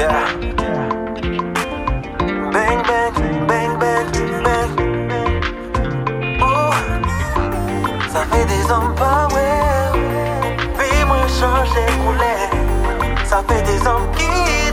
Bang, bang, bang, bang, bang. Ça fait des hommes pas ouais. Moi, change les. Ça fait des hommes qui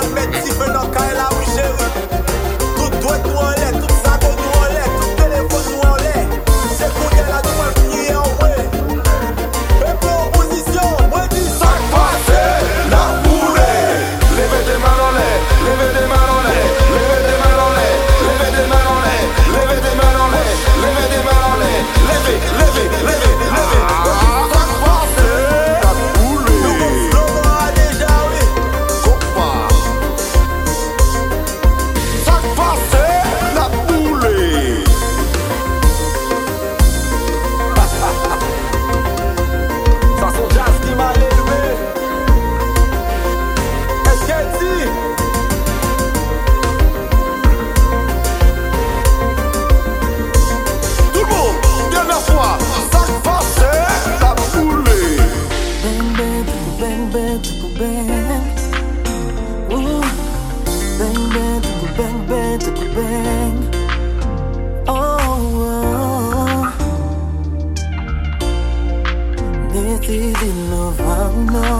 one bed, if you car. Living around now